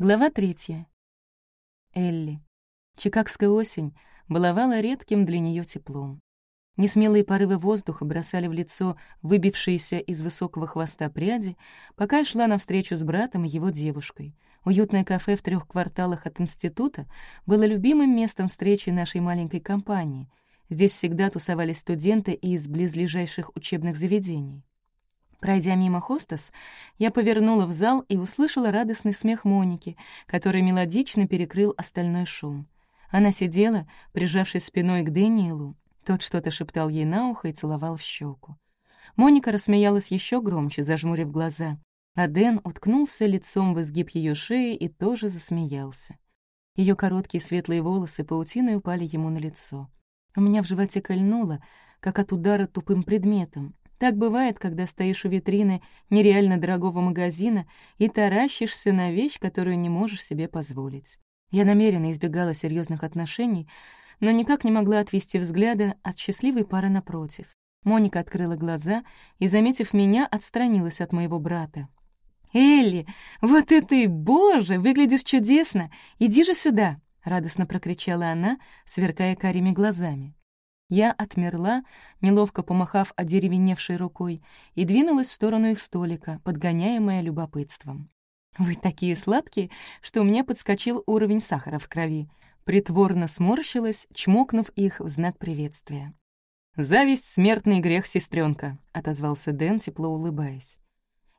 Глава третья. Элли. Чикагская осень баловала редким для нее теплом. Несмелые порывы воздуха бросали в лицо выбившиеся из высокого хвоста пряди, пока я шла навстречу с братом и его девушкой. Уютное кафе в трех кварталах от института было любимым местом встречи нашей маленькой компании. Здесь всегда тусовались студенты из близлежащих учебных заведений. Пройдя мимо хостес, я повернула в зал и услышала радостный смех Моники, который мелодично перекрыл остальной шум. Она сидела, прижавшись спиной к Дэниелу. Тот что-то шептал ей на ухо и целовал в щеку. Моника рассмеялась еще громче, зажмурив глаза, а Дэн уткнулся лицом в изгиб ее шеи и тоже засмеялся. Ее короткие светлые волосы паутиной упали ему на лицо. У меня в животе кольнуло, как от удара тупым предметом, так бывает, когда стоишь у витрины нереально дорогого магазина и таращишься на вещь, которую не можешь себе позволить. Я намеренно избегала серьезных отношений, но никак не могла отвести взгляда от счастливой пары напротив. Моника открыла глаза и, заметив меня, отстранилась от моего брата. «Элли, вот и ты, боже, выглядишь чудесно! Иди же сюда!» — радостно прокричала она, сверкая карими глазами. Я отмерла, неловко помахав одеревеневшей рукой, и двинулась в сторону их столика, подгоняемая любопытством. «Вы такие сладкие, что у меня подскочил уровень сахара в крови», притворно сморщилась, чмокнув их в знак приветствия. «Зависть — смертный грех, сестренка, отозвался Дэн, тепло улыбаясь.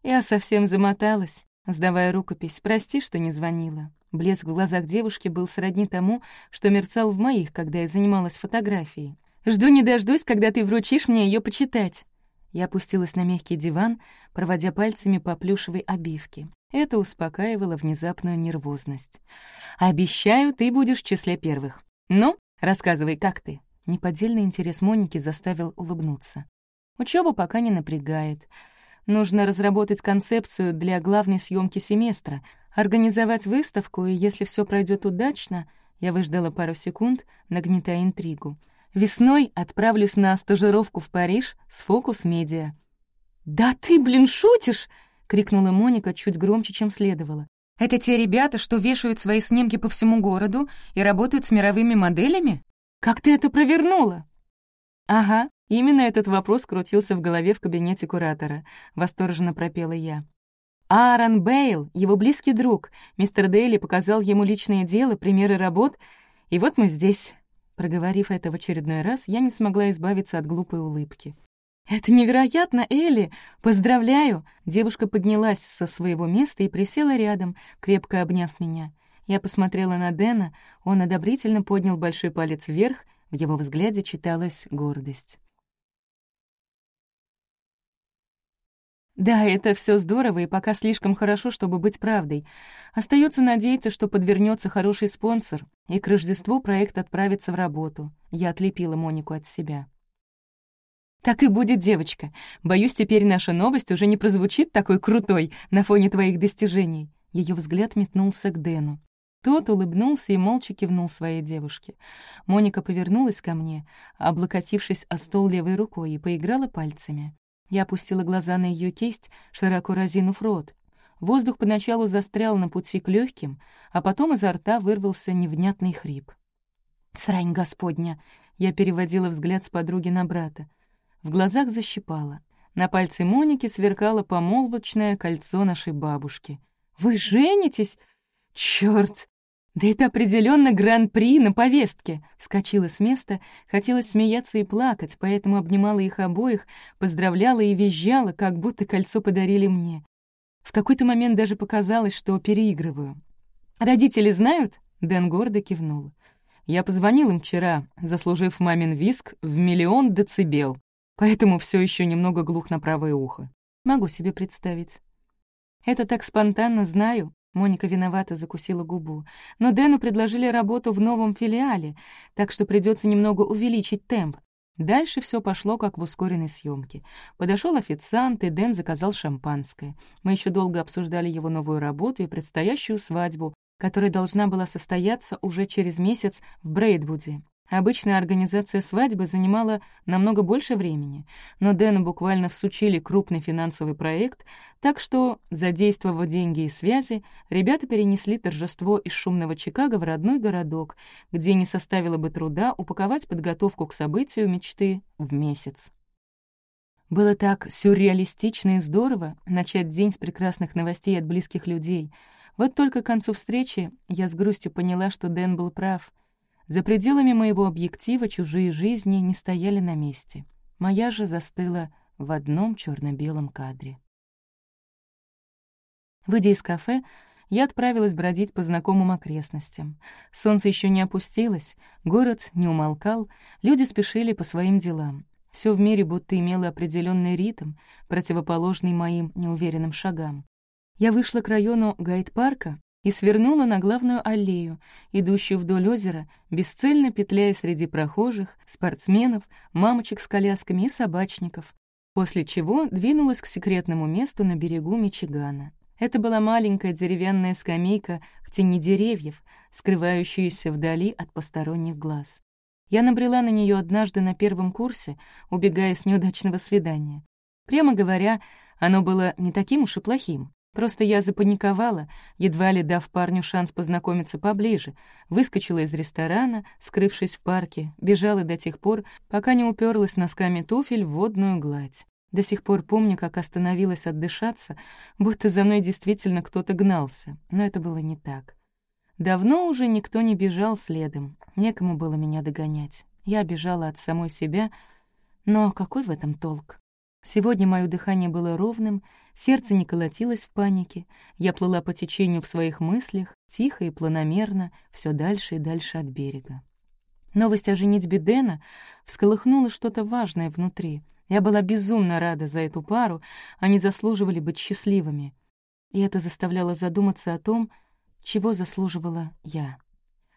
Я совсем замоталась, сдавая рукопись. «Прости, что не звонила». Блеск в глазах девушки был сродни тому, что мерцал в моих, когда я занималась фотографией. Жду не дождусь, когда ты вручишь мне ее почитать». Я опустилась на мягкий диван, проводя пальцами по плюшевой обивке. Это успокаивало внезапную нервозность. «Обещаю, ты будешь в числе первых. Ну, рассказывай, как ты?» Неподдельный интерес Моники заставил улыбнуться. Учеба пока не напрягает. Нужно разработать концепцию для главной съемки семестра, организовать выставку, и если все пройдет удачно, я выждала пару секунд, нагнетая интригу — Весной отправлюсь на стажировку в Париж с Фокус Медиа». «Да ты, блин, шутишь!» — крикнула Моника чуть громче, чем следовало. «Это те ребята, что вешают свои снимки по всему городу и работают с мировыми моделями? Как ты это провернула?» «Ага, именно этот вопрос крутился в голове в кабинете куратора», — восторженно пропела я. Аарон Бейл, его близкий друг. Мистер Дейли показал ему личное дело, примеры работ, и вот мы здесь. Проговорив это в очередной раз, я не смогла избавиться от глупой улыбки. «Это невероятно, Элли! Поздравляю!» Девушка поднялась со своего места и присела рядом, крепко обняв меня. Я посмотрела на Дэна, он одобрительно поднял большой палец вверх, в его взгляде читалась гордость. Да, это все здорово и пока слишком хорошо, чтобы быть правдой. Остается надеяться, что подвернется хороший спонсор, и к Рождеству проект отправится в работу. Я отлепила Монику от себя. «Так и будет, девочка. Боюсь, теперь наша новость уже не прозвучит такой крутой на фоне твоих достижений». Ее взгляд метнулся к Дэну. Тот улыбнулся и молча кивнул своей девушке. Моника повернулась ко мне, облокотившись о стол левой рукой, и поиграла пальцами. Я опустила глаза на ее кисть, широко разинув рот. Воздух поначалу застрял на пути к легким, а потом изо рта вырвался невнятный хрип. «Срань господня!» — я переводила взгляд с подруги на брата. В глазах защипала. На пальце Моники сверкало помолвочное кольцо нашей бабушки. «Вы женитесь? Чёрт! «Да это определенно гран-при на повестке!» Скочила с места, хотелось смеяться и плакать, поэтому обнимала их обоих, поздравляла и визжала, как будто кольцо подарили мне. В какой-то момент даже показалось, что переигрываю. «Родители знают?» — Дэн гордо кивнул. «Я позвонил им вчера, заслужив мамин виск в миллион децибел, поэтому все еще немного глух на правое ухо. Могу себе представить». «Это так спонтанно знаю», Моника виновато закусила губу. Но Дэну предложили работу в новом филиале, так что придется немного увеличить темп. Дальше все пошло, как в ускоренной съемке. Подошел официант, и Дэн заказал шампанское. Мы еще долго обсуждали его новую работу и предстоящую свадьбу, которая должна была состояться уже через месяц в Брейдвуде. Обычная организация свадьбы занимала намного больше времени, но Дэну буквально всучили крупный финансовый проект, так что, задействовав деньги и связи, ребята перенесли торжество из шумного Чикаго в родной городок, где не составило бы труда упаковать подготовку к событию мечты в месяц. Было так сюрреалистично и здорово начать день с прекрасных новостей от близких людей. Вот только к концу встречи я с грустью поняла, что Дэн был прав — за пределами моего объектива чужие жизни не стояли на месте. Моя же застыла в одном черно белом кадре. Выйдя из кафе, я отправилась бродить по знакомым окрестностям. Солнце еще не опустилось, город не умолкал, люди спешили по своим делам. Все в мире будто имело определенный ритм, противоположный моим неуверенным шагам. Я вышла к району Гайд-парка и свернула на главную аллею, идущую вдоль озера, бесцельно петляя среди прохожих, спортсменов, мамочек с колясками и собачников, после чего двинулась к секретному месту на берегу Мичигана. Это была маленькая деревянная скамейка в тени деревьев, скрывающаяся вдали от посторонних глаз. Я набрела на нее однажды на первом курсе, убегая с неудачного свидания. Прямо говоря, оно было не таким уж и плохим. Просто я запаниковала, едва ли дав парню шанс познакомиться поближе, выскочила из ресторана, скрывшись в парке, бежала до тех пор, пока не уперлась носками туфель в водную гладь. До сих пор помню, как остановилась отдышаться, будто за мной действительно кто-то гнался, но это было не так. Давно уже никто не бежал следом, некому было меня догонять. Я бежала от самой себя, но какой в этом толк? Сегодня мое дыхание было ровным, сердце не колотилось в панике, я плыла по течению в своих мыслях, тихо и планомерно, все дальше и дальше от берега. Новость о женитьбе Дэна всколыхнула что-то важное внутри. Я была безумно рада за эту пару, они заслуживали быть счастливыми. И это заставляло задуматься о том, чего заслуживала я.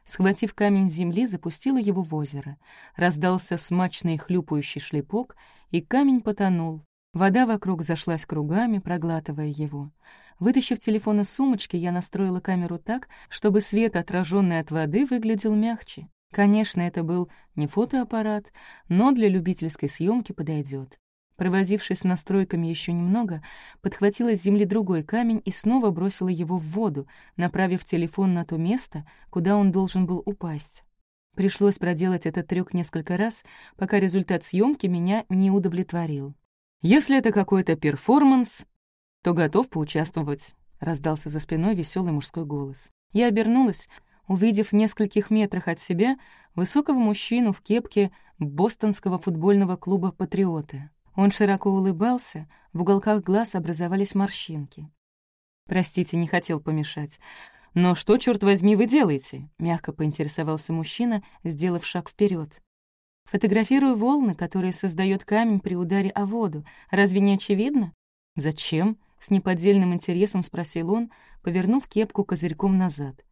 Схватив камень земли, запустила его в озеро. Раздался смачный хлюпающий шлепок, и камень потонул. Вода вокруг зашлась кругами, проглатывая его. Вытащив телефон из сумочки, я настроила камеру так, чтобы свет, отраженный от воды, выглядел мягче. Конечно, это был не фотоаппарат, но для любительской съемки подойдет. Провозившись настройками еще немного, подхватила с земли другой камень и снова бросила его в воду, направив телефон на то место, куда он должен был упасть. Пришлось проделать этот трюк несколько раз, пока результат съемки меня не удовлетворил. «Если это какой-то перформанс, то готов поучаствовать», — раздался за спиной веселый мужской голос. Я обернулась, увидев в нескольких метрах от себя высокого мужчину в кепке бостонского футбольного клуба «Патриоты». Он широко улыбался, в уголках глаз образовались морщинки. «Простите, не хотел помешать. Но что, черт возьми, вы делаете?» — мягко поинтересовался мужчина, сделав шаг вперед. «Фотографирую волны, которые создает камень при ударе о воду. Разве не очевидно?» «Зачем?» — с неподдельным интересом спросил он, повернув кепку козырьком назад.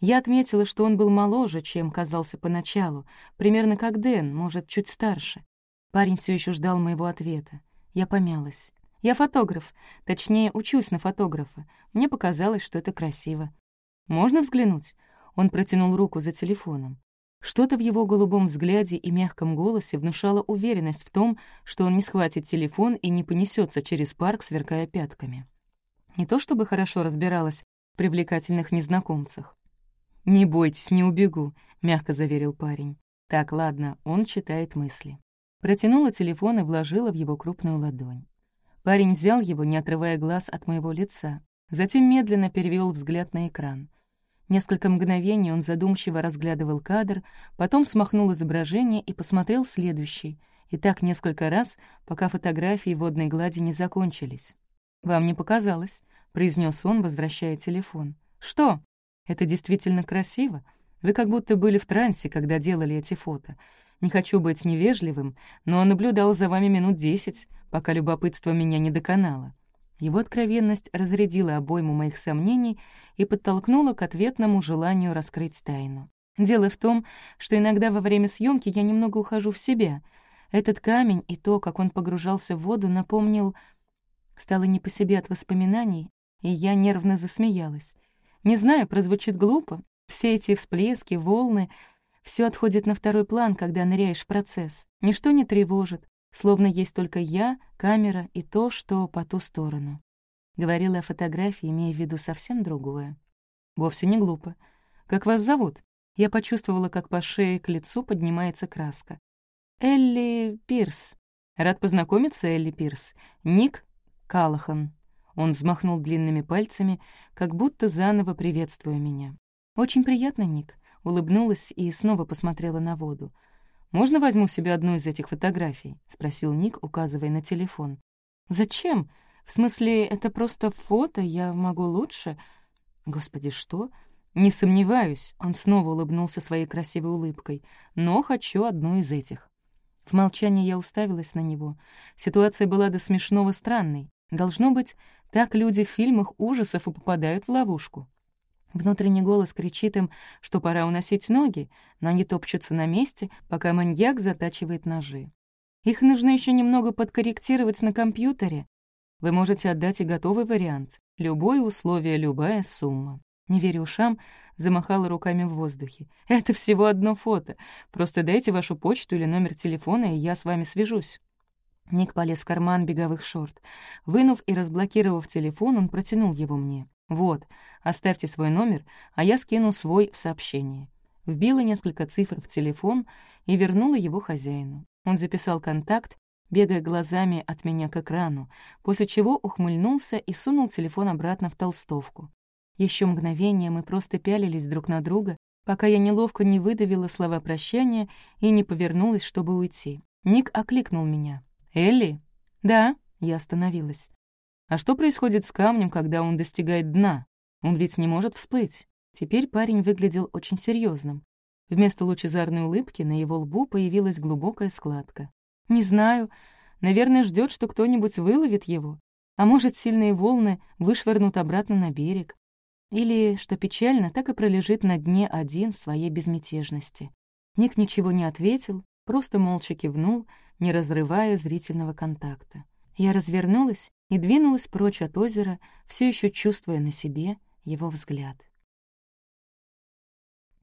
Я отметила, что он был моложе, чем казался поначалу, примерно как Дэн, может, чуть старше. Парень все еще ждал моего ответа. Я помялась. Я фотограф, точнее, учусь на фотографа. Мне показалось, что это красиво. «Можно взглянуть?» Он протянул руку за телефоном. Что-то в его голубом взгляде и мягком голосе внушало уверенность в том, что он не схватит телефон и не понесется через парк, сверкая пятками. Не то чтобы хорошо разбиралась в привлекательных незнакомцах. «Не бойтесь, не убегу», — мягко заверил парень. «Так, ладно, он читает мысли». Протянула телефон и вложила в его крупную ладонь. Парень взял его, не отрывая глаз от моего лица, затем медленно перевел взгляд на экран. Несколько мгновений он задумчиво разглядывал кадр, потом смахнул изображение и посмотрел следующий, и так несколько раз, пока фотографии водной глади не закончились. «Вам не показалось», — произнес он, возвращая телефон. «Что? Это действительно красиво. Вы как будто были в трансе, когда делали эти фото. Не хочу быть невежливым, но наблюдал за вами минут десять, пока любопытство меня не доконало». Его откровенность разрядила обойму моих сомнений и подтолкнула к ответному желанию раскрыть тайну. Дело в том, что иногда во время съемки я немного ухожу в себя. Этот камень и то, как он погружался в воду, напомнил... Стало не по себе от воспоминаний, и я нервно засмеялась. Не знаю, прозвучит глупо. Все эти всплески, волны Все отходит на второй план, когда ныряешь в процесс. Ничто не тревожит, словно есть только я, камера и то, что по ту сторону. Говорила о фотографии, имея в виду совсем другое. Вовсе не глупо. «Как вас зовут?» Я почувствовала, как по шее к лицу поднимается краска. «Элли Пирс». «Рад познакомиться, Элли Пирс. Ник Калахан». Он взмахнул длинными пальцами, как будто заново приветствуя меня. «Очень приятно, Ник улыбнулась и снова посмотрела на воду. «Можно возьму себе одну из этих фотографий?» — спросил Ник, указывая на телефон. «Зачем? В смысле, это просто фото, я могу лучше?» «Господи, что?» «Не сомневаюсь», — он снова улыбнулся своей красивой улыбкой, «но хочу одну из этих». В молчании я уставилась на него. Ситуация была до смешного странной. Должно быть, так люди в фильмах ужасов и попадают в ловушку. Внутренний голос кричит им, что пора уносить ноги, но они топчутся на месте, пока маньяк затачивает ножи. Их нужно еще немного подкорректировать на компьютере. Вы можете отдать и готовый вариант. Любое условие, любая сумма. Не веря ушам, замахала руками в воздухе. «Это всего одно фото. Просто дайте вашу почту или номер телефона, и я с вами свяжусь». Ник полез в карман беговых шорт. Вынув и разблокировав телефон, он протянул его мне. «Вот, оставьте свой номер, а я скину свой в сообщение». Вбила несколько цифр в телефон и вернула его хозяину. Он записал контакт, бегая глазами от меня к экрану, после чего ухмыльнулся и сунул телефон обратно в толстовку. Еще мгновение мы просто пялились друг на друга, пока я неловко не выдавила слова прощания и не повернулась, чтобы уйти. Ник окликнул меня. «Элли?» «Да», — я остановилась. А что происходит с камнем, когда он достигает дна? Он ведь не может всплыть. Теперь парень выглядел очень серьезным. Вместо лучезарной улыбки на его лбу появилась глубокая складка. «Не знаю. Наверное, ждет, что кто-нибудь выловит его. А может, сильные волны вышвырнут обратно на берег. Или, что печально, так и пролежит на дне один в своей безмятежности». Ник ничего не ответил, просто молча кивнул, не разрывая зрительного контакта. Я развернулась и двинулась прочь от озера, все еще чувствуя на себе его взгляд.